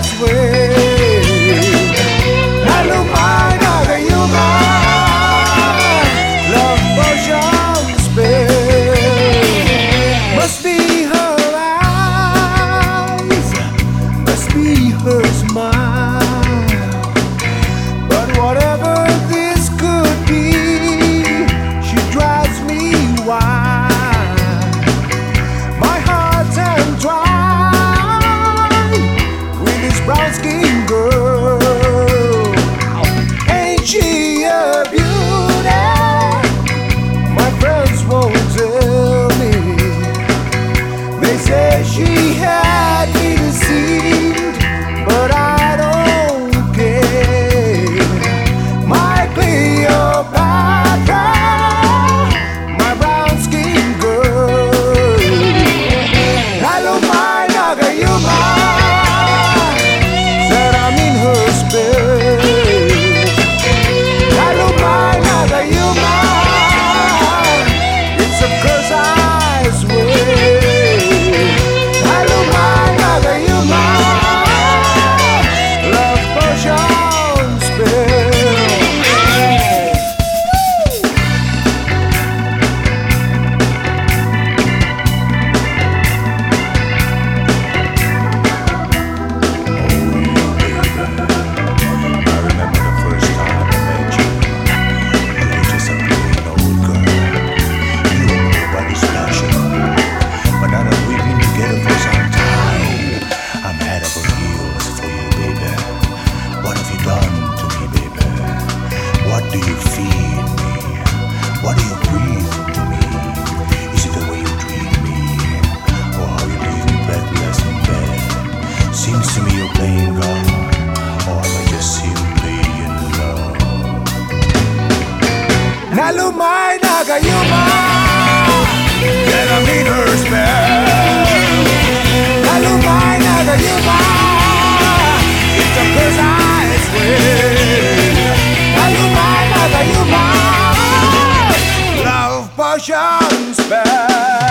password. brown skin girl. Nalumay nagayuma her spell? Nalumay nagayuma It's a curse I swear Nalumay nagayuma Love potion spell